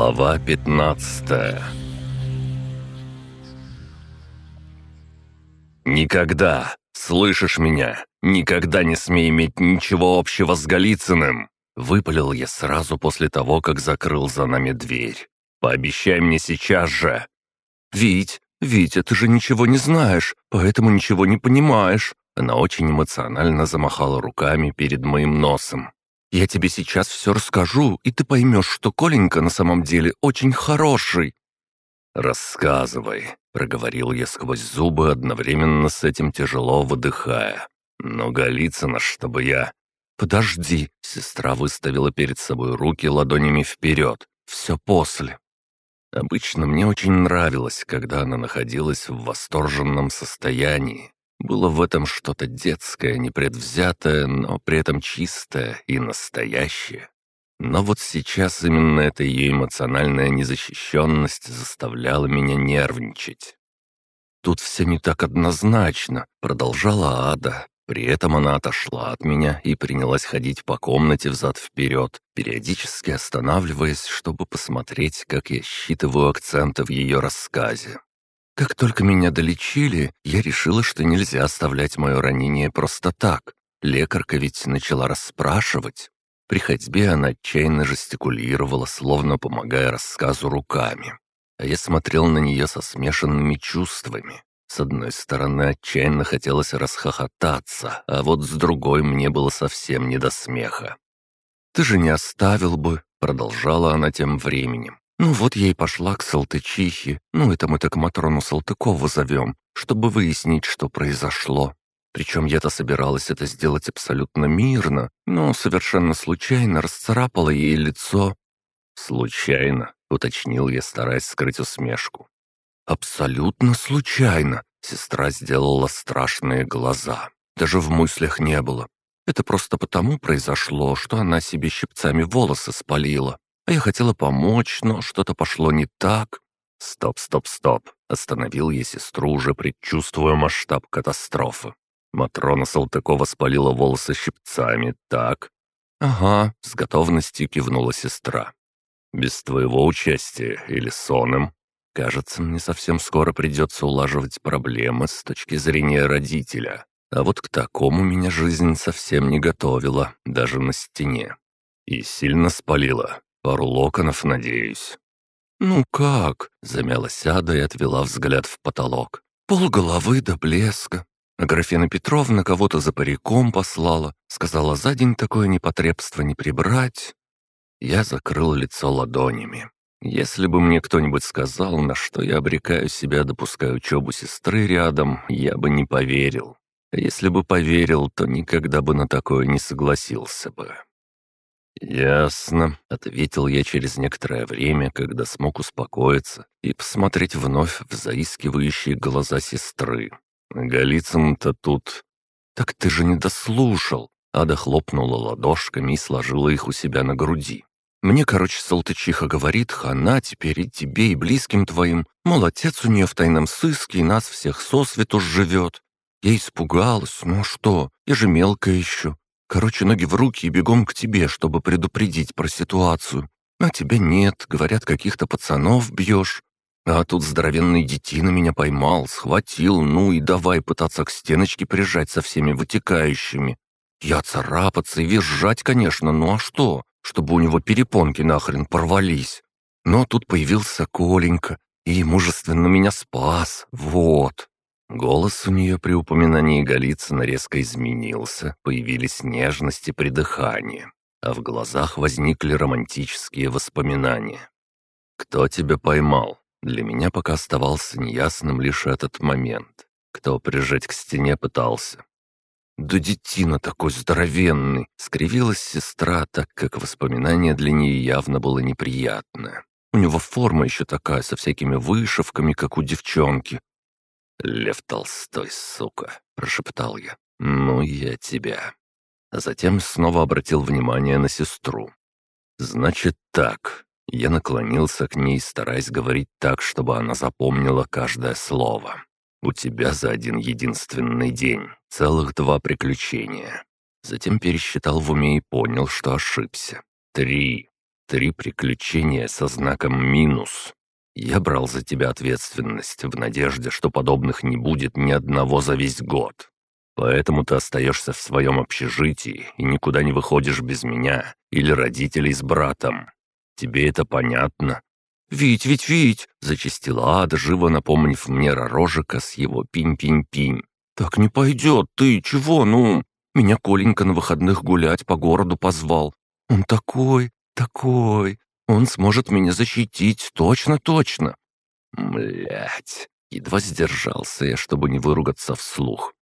Глава 15 «Никогда, слышишь меня, никогда не смей иметь ничего общего с Голицыным!» Выпалил я сразу после того, как закрыл за нами дверь. «Пообещай мне сейчас же!» «Вить, Витя, ты же ничего не знаешь, поэтому ничего не понимаешь!» Она очень эмоционально замахала руками перед моим носом. Я тебе сейчас все расскажу, и ты поймешь, что Коленька на самом деле очень хороший». «Рассказывай», — проговорил я сквозь зубы, одновременно с этим тяжело выдыхая. «Но Голицына, чтобы я...» «Подожди», — сестра выставила перед собой руки ладонями вперед. «Все после». Обычно мне очень нравилось, когда она находилась в восторженном состоянии, было в этом что-то детское, непредвзятое, но при этом чистое и настоящее. Но вот сейчас именно эта ее эмоциональная незащищенность заставляла меня нервничать. «Тут все не так однозначно», — продолжала Ада. При этом она отошла от меня и принялась ходить по комнате взад-вперед, периодически останавливаясь, чтобы посмотреть, как я считываю акценты в ее рассказе. Как только меня долечили, я решила, что нельзя оставлять мое ранение просто так. Лекарка ведь начала расспрашивать. При ходьбе она отчаянно жестикулировала, словно помогая рассказу руками. А я смотрел на нее со смешанными чувствами. С одной стороны, отчаянно хотелось расхохотаться, а вот с другой мне было совсем не до смеха. «Ты же не оставил бы», — продолжала она тем временем. Ну вот я и пошла к Салтычихе, ну это мы так Матрону Салтыкову зовем, чтобы выяснить, что произошло. Причем я-то собиралась это сделать абсолютно мирно, но совершенно случайно расцарапала ей лицо. «Случайно», — уточнил я, стараясь скрыть усмешку. «Абсолютно случайно», — сестра сделала страшные глаза. Даже в мыслях не было. Это просто потому произошло, что она себе щипцами волосы спалила. А я хотела помочь, но что-то пошло не так. Стоп, стоп, стоп. Остановил я сестру, уже предчувствуя масштаб катастрофы. Матрона Салтыкова спалила волосы щипцами, так? «Ага», — с готовностью кивнула сестра. «Без твоего участия или соном?» «Кажется, мне совсем скоро придется улаживать проблемы с точки зрения родителя. А вот к такому меня жизнь совсем не готовила, даже на стене. И сильно спалила. Пару локонов, надеюсь». «Ну как?» — замялась Ада и отвела взгляд в потолок. «Пол головы до блеска. А Графина Петровна кого-то за париком послала. Сказала, за день такое непотребство не прибрать». Я закрыл лицо ладонями. Если бы мне кто-нибудь сказал, на что я обрекаю себя, допуская учебу сестры рядом, я бы не поверил. Если бы поверил, то никогда бы на такое не согласился бы. «Ясно», — ответил я через некоторое время, когда смог успокоиться и посмотреть вновь в заискивающие глаза сестры. «Голицын-то тут...» «Так ты же не дослушал!» Ада хлопнула ладошками и сложила их у себя на груди. «Мне, короче, Салтычиха говорит, хана теперь и тебе, и близким твоим. Мол, отец у нее в тайном сыске и нас всех сосвету живет. Я испугалась, ну а что, я же мелкая еще. Короче, ноги в руки и бегом к тебе, чтобы предупредить про ситуацию. А тебя нет, говорят, каких-то пацанов бьешь. А тут здоровенный детина меня поймал, схватил, ну и давай пытаться к стеночке прижать со всеми вытекающими. Я царапаться и визжать, конечно, ну а что? Чтобы у него перепонки нахрен порвались. Но тут появился Коленька и мужественно меня спас, вот. Голос у нее при упоминании Голицына резко изменился, появились нежности при дыхании, а в глазах возникли романтические воспоминания. «Кто тебя поймал?» Для меня пока оставался неясным лишь этот момент. Кто прижать к стене пытался. «Да детина такой здоровенный!» — скривилась сестра, так как воспоминание для нее явно было неприятное. У него форма еще такая, со всякими вышивками, как у девчонки, «Лев Толстой, сука!» — прошептал я. «Ну, я тебя». А затем снова обратил внимание на сестру. «Значит так». Я наклонился к ней, стараясь говорить так, чтобы она запомнила каждое слово. «У тебя за один единственный день целых два приключения». Затем пересчитал в уме и понял, что ошибся. «Три. Три приключения со знаком «минус». Я брал за тебя ответственность в надежде, что подобных не будет ни одного за весь год. Поэтому ты остаешься в своем общежитии и никуда не выходишь без меня или родителей с братом. Тебе это понятно?» «Вить, Вить, Вить!» — зачастила Ада, живо напомнив мне Ророжика с его пинь-пинь-пинь. «Так не пойдет, ты чего, ну? Меня Коленька на выходных гулять по городу позвал. Он такой, такой, он сможет меня защитить, точно-точно». Млять, едва сдержался я, чтобы не выругаться вслух.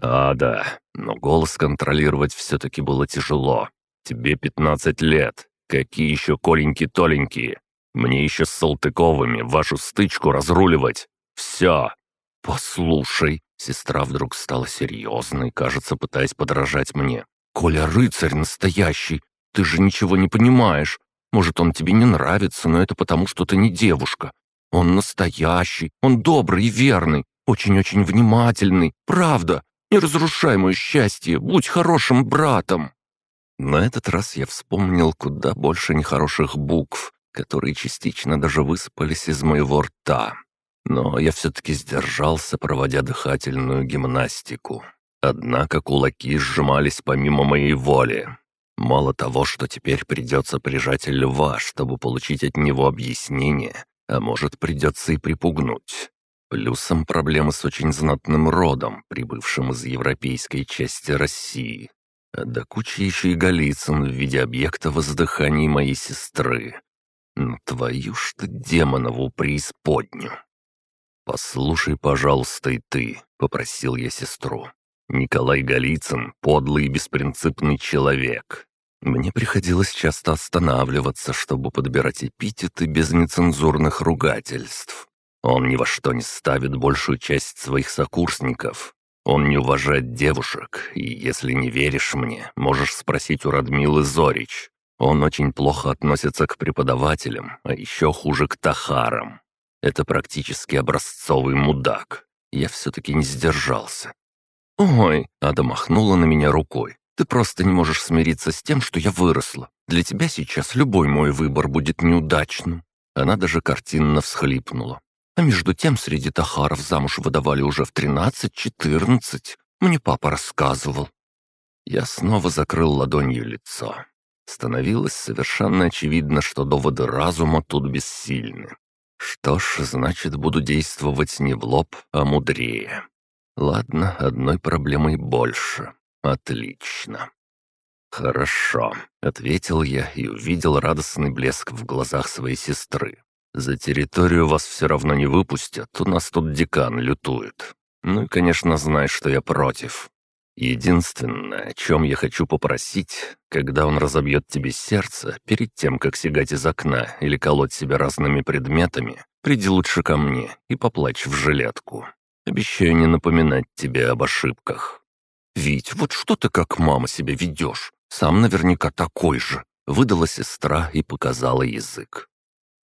«А, да, но голос контролировать все-таки было тяжело. Тебе пятнадцать лет. Какие еще коленьки-толенькие? Мне еще с Салтыковыми вашу стычку разруливать. Все!» «Послушай!» Сестра вдруг стала серьезной, кажется, пытаясь подражать мне. «Коля рыцарь настоящий! Ты же ничего не понимаешь. Может, он тебе не нравится, но это потому, что ты не девушка. Он настоящий, он добрый и верный, очень-очень внимательный, правда. Не разрушай мое счастье, будь хорошим братом». На этот раз я вспомнил куда больше нехороших букв, которые частично даже высыпались из моего рта. Но я все-таки сдержался, проводя дыхательную гимнастику. Однако кулаки сжимались помимо моей воли. Мало того, что теперь придется прижать льва, чтобы получить от него объяснение, а может придется и припугнуть. Плюсом проблемы с очень знатным родом, прибывшим из европейской части России. А до кучи еще и Голицын в виде объекта воздыханий моей сестры. Ну твою ж ты демонову преисподню. «Послушай, пожалуйста, и ты», — попросил я сестру. «Николай Голицын — подлый и беспринципный человек. Мне приходилось часто останавливаться, чтобы подбирать эпитеты без нецензурных ругательств. Он ни во что не ставит большую часть своих сокурсников. Он не уважает девушек, и если не веришь мне, можешь спросить у Радмилы Зорич. Он очень плохо относится к преподавателям, а еще хуже к тахарам. Это практически образцовый мудак. Я все-таки не сдержался. «Ой!» — Ада махнула на меня рукой. «Ты просто не можешь смириться с тем, что я выросла. Для тебя сейчас любой мой выбор будет неудачным». Она даже картинно всхлипнула. А между тем среди тахаров замуж выдавали уже в тринадцать-четырнадцать. Мне папа рассказывал. Я снова закрыл ладонью лицо. Становилось совершенно очевидно, что доводы разума тут бессильны. Что ж, значит, буду действовать не в лоб, а мудрее. Ладно, одной проблемой больше. Отлично. «Хорошо», — ответил я и увидел радостный блеск в глазах своей сестры. За территорию вас все равно не выпустят, у нас тут декан лютует. Ну и, конечно, знаешь, что я против. Единственное, о чем я хочу попросить, когда он разобьет тебе сердце, перед тем, как сигать из окна или колоть себя разными предметами, приди лучше ко мне и поплачь в жилетку. Обещаю не напоминать тебе об ошибках. «Вить, вот что ты как мама себя ведешь? Сам наверняка такой же», — выдала сестра и показала язык.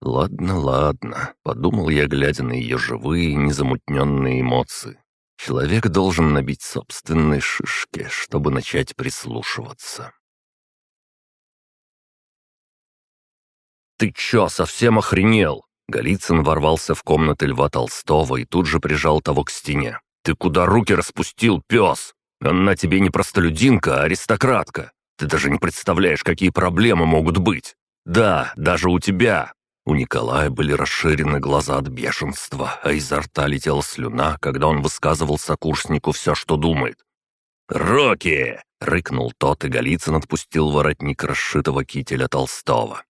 «Ладно, ладно», — подумал я, глядя на ее живые, незамутненные эмоции. «Человек должен набить собственные шишки, чтобы начать прислушиваться». «Ты чё, совсем охренел?» Голицын ворвался в комнаты Льва Толстого и тут же прижал того к стене. «Ты куда руки распустил, пес? Она тебе не простолюдинка, а аристократка. Ты даже не представляешь, какие проблемы могут быть. Да, даже у тебя, у Николая были расширены глаза от бешенства, а изо рта летела слюна, когда он высказывал сокурснику все, что думает. «Роки!» — рыкнул тот, и Голицын отпустил воротник расшитого кителя Толстого.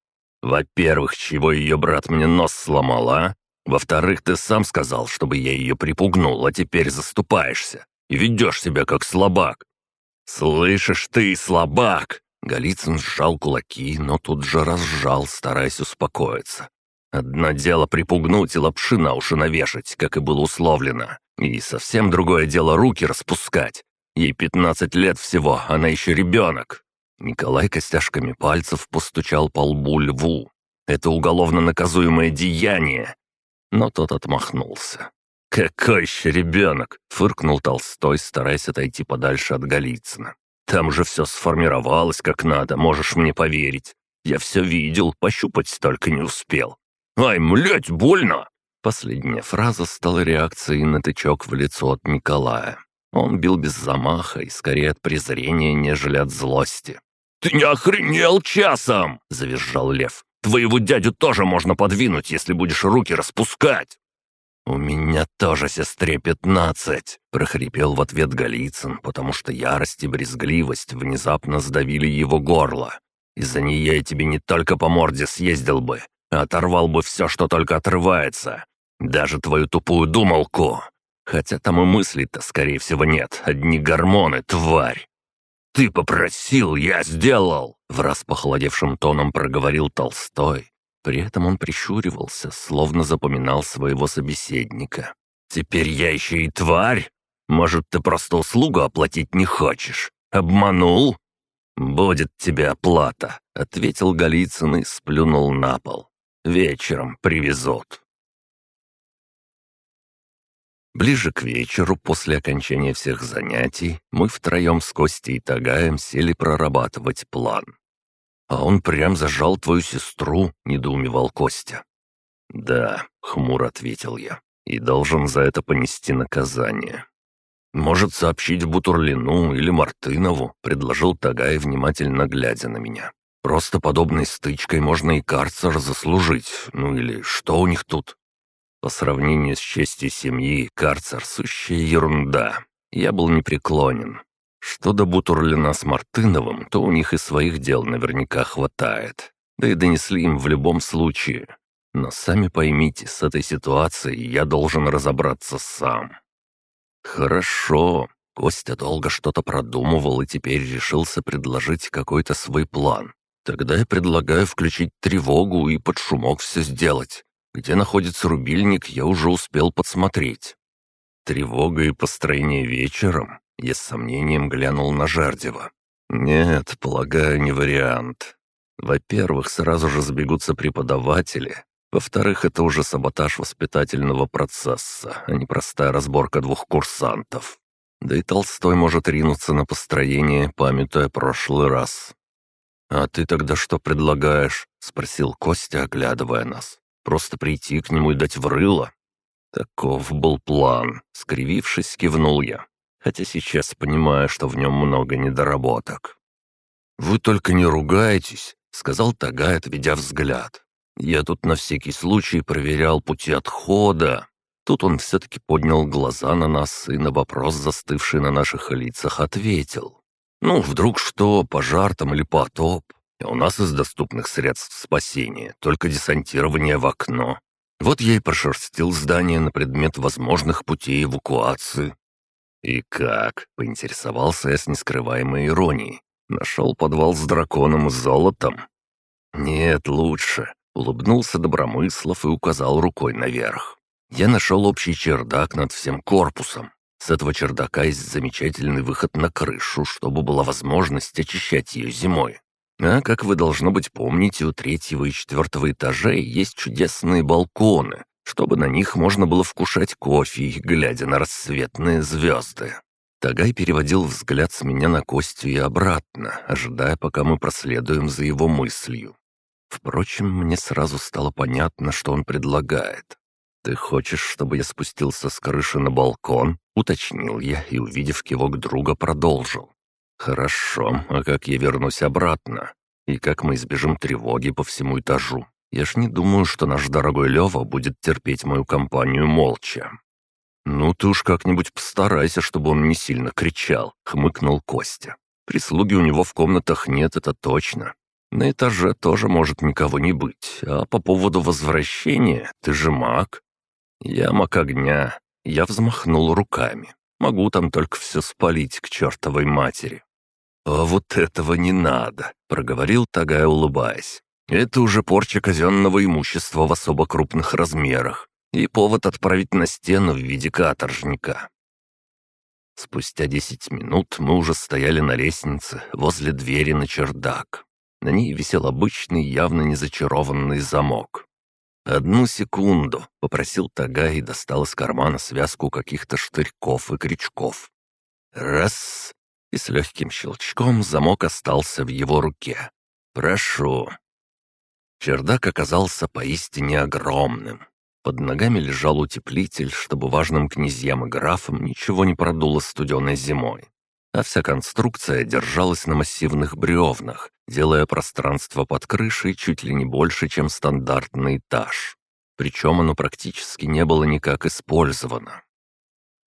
«Во-первых, чего ее брат мне нос сломал, а? Во-вторых, ты сам сказал, чтобы я ее припугнул, а теперь заступаешься и ведешь себя как слабак. Слышишь ты, слабак!» Голицын сжал кулаки, но тут же разжал, стараясь успокоиться. Одно дело припугнуть и лапши на уши навешать, как и было условлено. И совсем другое дело руки распускать. Ей пятнадцать лет всего, она еще ребенок. Николай костяшками пальцев постучал по лбу льву. Это уголовно наказуемое деяние. Но тот отмахнулся. «Какой еще ребенок?» — фыркнул Толстой, стараясь отойти подальше от Голицына. Там же все сформировалось как надо, можешь мне поверить. Я все видел, пощупать только не успел. Ай, млять, больно!» Последняя фраза стала реакцией на тычок в лицо от Николая. Он бил без замаха и скорее от презрения, нежели от злости. «Ты не охренел часом!» — завизжал Лев. «Твоего дядю тоже можно подвинуть, если будешь руки распускать!» «У меня тоже сестре пятнадцать!» — прохрипел в ответ Голицын, потому что ярость и брезгливость внезапно сдавили его горло. «Из-за нее я тебе не только по морде съездил бы, а оторвал бы все, что только отрывается. Даже твою тупую думалку. Хотя там и мыслей-то, скорее всего, нет. Одни гормоны, тварь. «Ты попросил, я сделал!» — враз похолодевшим тоном проговорил Толстой. При этом он прищуривался, словно запоминал своего собеседника. «Теперь я еще и тварь? Может, ты просто услугу оплатить не хочешь? Обманул?» «Будет тебе оплата», — ответил Голицын и сплюнул на пол. «Вечером привезут». Ближе к вечеру, после окончания всех занятий, мы втроем с Костей и Тагаем сели прорабатывать план. «А он прям зажал твою сестру», — недоумевал Костя. «Да», — хмуро ответил я, — «и должен за это понести наказание». «Может, сообщить Бутурлину или Мартынову», — предложил Тагай, внимательно глядя на меня. «Просто подобной стычкой можно и карцер заслужить, ну или что у них тут?» По сравнению с честью семьи, карцер — сущая ерунда. Я был непреклонен. Что до Бутурлина с Мартыновым, то у них и своих дел наверняка хватает. Да и донесли им в любом случае. Но сами поймите, с этой ситуацией я должен разобраться сам. Хорошо. Костя долго что-то продумывал и теперь решился предложить какой-то свой план. Тогда я предлагаю включить тревогу и под шумок все сделать. Где находится рубильник, я уже успел подсмотреть. Тревога и построение вечером. Я с сомнением глянул на Жардева. Нет, полагаю, не вариант. Во-первых, сразу же сбегутся преподаватели. Во-вторых, это уже саботаж воспитательного процесса, а не простая разборка двух курсантов. Да и Толстой может ринуться на построение, памятуя прошлый раз. «А ты тогда что предлагаешь?» — спросил Костя, оглядывая нас. Просто прийти к нему и дать в рыло? Таков был план. Скривившись, кивнул я. Хотя сейчас понимаю, что в нем много недоработок. «Вы только не ругайтесь», — сказал Тагай, отведя взгляд. «Я тут на всякий случай проверял пути отхода». Тут он все-таки поднял глаза на нас и на вопрос, застывший на наших лицах, ответил. «Ну, вдруг что, пожар там или потоп? У нас из доступных средств спасения только десантирование в окно. Вот я и прошерстил здание на предмет возможных путей эвакуации. «И как?» — поинтересовался я с нескрываемой иронией. «Нашел подвал с драконом и золотом?» «Нет, лучше», — улыбнулся Добромыслов и указал рукой наверх. «Я нашел общий чердак над всем корпусом. С этого чердака есть замечательный выход на крышу, чтобы была возможность очищать ее зимой. А как вы, должно быть, помните, у третьего и четвертого этажей есть чудесные балконы, чтобы на них можно было вкушать кофе, глядя на рассветные звезды. Тагай переводил взгляд с меня на Костю и обратно, ожидая, пока мы проследуем за его мыслью. Впрочем, мне сразу стало понятно, что он предлагает. «Ты хочешь, чтобы я спустился с крыши на балкон?» — уточнил я и, увидев кивок друга, продолжил. «Хорошо, а как я вернусь обратно? И как мы избежим тревоги по всему этажу? Я ж не думаю, что наш дорогой Лёва будет терпеть мою компанию молча». «Ну ты уж как-нибудь постарайся, чтобы он не сильно кричал», — хмыкнул Костя. «Прислуги у него в комнатах нет, это точно. На этаже тоже может никого не быть. А по поводу возвращения, ты же маг». «Я маг огня». Я взмахнул руками. «Могу там только все спалить к чертовой матери». «А вот этого не надо», — проговорил Тагай, улыбаясь. «Это уже порча казенного имущества в особо крупных размерах и повод отправить на стену в виде каторжника». Спустя десять минут мы уже стояли на лестнице возле двери на чердак. На ней висел обычный, явно не зачарованный замок. «Одну секунду», — попросил Тагай и достал из кармана связку каких-то штырьков и крючков. «Раз, и с легким щелчком замок остался в его руке. «Прошу». Чердак оказался поистине огромным. Под ногами лежал утеплитель, чтобы важным князьям и графам ничего не продуло студеной зимой. А вся конструкция держалась на массивных бревнах, делая пространство под крышей чуть ли не больше, чем стандартный этаж. Причем оно практически не было никак использовано.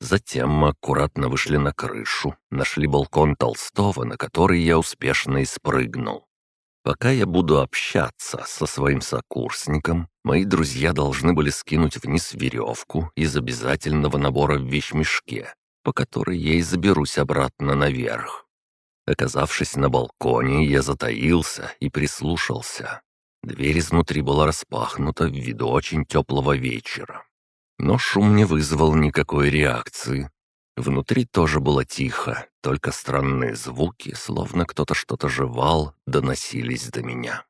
Затем мы аккуратно вышли на крышу, нашли балкон Толстого, на который я успешно и спрыгнул. Пока я буду общаться со своим сокурсником, мои друзья должны были скинуть вниз веревку из обязательного набора в вещмешке, по которой я и заберусь обратно наверх. Оказавшись на балконе, я затаился и прислушался. Дверь изнутри была распахнута в виду очень теплого вечера. Но шум не вызвал никакой реакции. Внутри тоже было тихо, только странные звуки, словно кто-то что-то жевал, доносились до меня.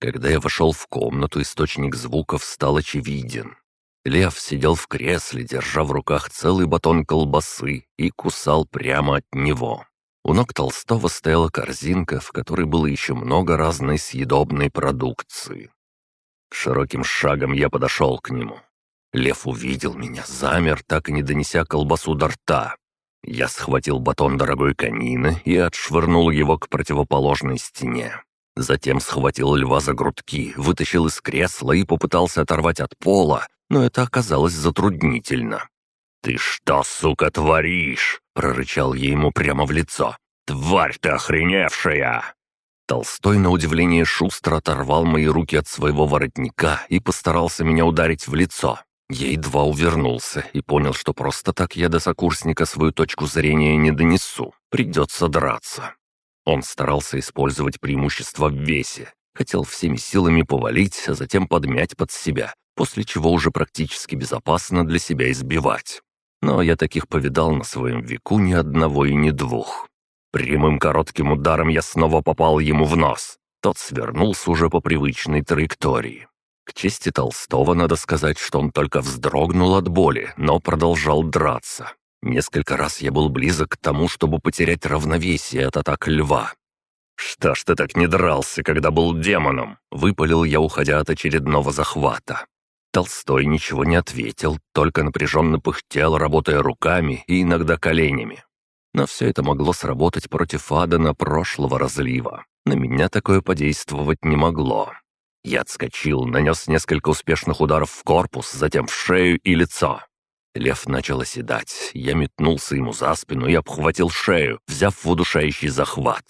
Когда я вошел в комнату, источник звуков стал очевиден. Лев сидел в кресле, держа в руках целый батон колбасы и кусал прямо от него. У ног Толстого стояла корзинка, в которой было еще много разной съедобной продукции. Широким шагом я подошел к нему. Лев увидел меня, замер, так и не донеся колбасу до рта. Я схватил батон дорогой конины и отшвырнул его к противоположной стене. Затем схватил льва за грудки, вытащил из кресла и попытался оторвать от пола, но это оказалось затруднительно. «Ты что, сука, творишь?» — прорычал я ему прямо в лицо. «Тварь ты охреневшая!» Толстой, на удивление, шустро оторвал мои руки от своего воротника и постарался меня ударить в лицо. Я едва увернулся и понял, что просто так я до сокурсника свою точку зрения не донесу. Придется драться. Он старался использовать преимущество в весе. Хотел всеми силами повалить, а затем подмять под себя, после чего уже практически безопасно для себя избивать. Но я таких повидал на своем веку ни одного и ни двух. Прямым коротким ударом я снова попал ему в нос. Тот свернулся уже по привычной траектории. К чести Толстого надо сказать, что он только вздрогнул от боли, но продолжал драться. Несколько раз я был близок к тому, чтобы потерять равновесие от атак льва. «Что ж ты так не дрался, когда был демоном?» — выпалил я, уходя от очередного захвата. Толстой ничего не ответил, только напряженно пыхтел, работая руками и иногда коленями. Но все это могло сработать против Адана прошлого разлива. На меня такое подействовать не могло. Я отскочил, нанес несколько успешных ударов в корпус, затем в шею и лицо. Лев начал оседать. Я метнулся ему за спину и обхватил шею, взяв в удушающий захват.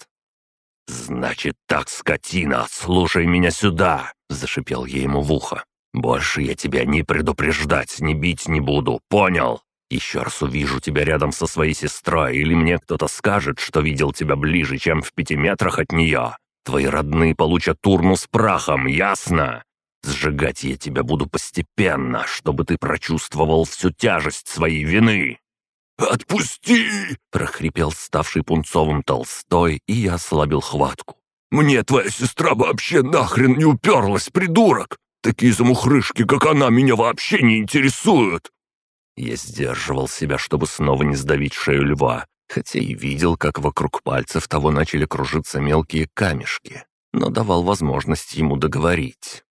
«Значит так, скотина, слушай меня сюда!» — зашипел я ему в ухо. «Больше я тебя не предупреждать, не бить не буду, понял? Еще раз увижу тебя рядом со своей сестрой, или мне кто-то скажет, что видел тебя ближе, чем в пяти метрах от нее. Твои родные получат турну с прахом, ясно? Сжигать я тебя буду постепенно, чтобы ты прочувствовал всю тяжесть своей вины». «Отпусти!» — прохрипел ставший пунцовым Толстой, и я ослабил хватку. «Мне твоя сестра вообще нахрен не уперлась, придурок! Такие замухрышки, как она, меня вообще не интересуют!» Я сдерживал себя, чтобы снова не сдавить шею льва, хотя и видел, как вокруг пальцев того начали кружиться мелкие камешки, но давал возможность ему договорить.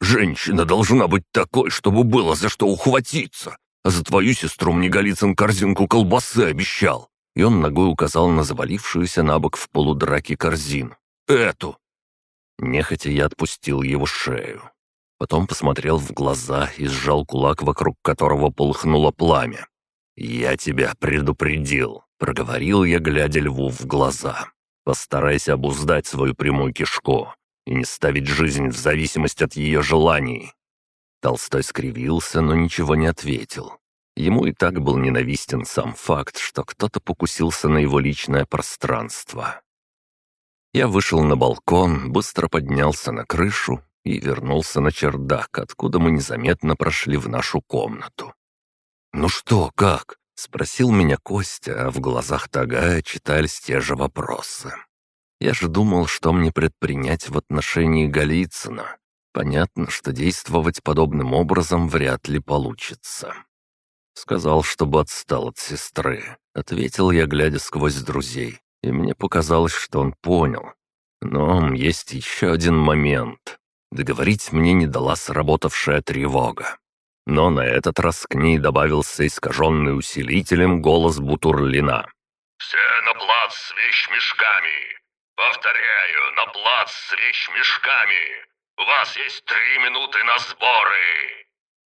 «Женщина должна быть такой, чтобы было за что ухватиться, а за твою сестру мне Голицын корзинку колбасы обещал». И он ногой указал на завалившуюся на бок в полудраке корзину. «Эту!» Нехотя я отпустил его шею. Потом посмотрел в глаза и сжал кулак, вокруг которого полыхнуло пламя. «Я тебя предупредил», — проговорил я, глядя льву в глаза. «Постарайся обуздать свою прямую кишку и не ставить жизнь в зависимость от ее желаний». Толстой скривился, но ничего не ответил. Ему и так был ненавистен сам факт, что кто-то покусился на его личное пространство. Я вышел на балкон, быстро поднялся на крышу и вернулся на чердак, откуда мы незаметно прошли в нашу комнату. «Ну что, как?» — спросил меня Костя, а в глазах Тагая читались те же вопросы. Я же думал, что мне предпринять в отношении Голицына. Понятно, что действовать подобным образом вряд ли получится. Сказал, чтобы отстал от сестры. Ответил я, глядя сквозь друзей. И мне показалось, что он понял. Но есть еще один момент. Договорить мне не дала сработавшая тревога. Но на этот раз к ней добавился искаженный усилителем голос Бутурлина. «Все на плац с вещмешками! Повторяю, на плац с вещмешками! У вас есть три минуты на сборы!»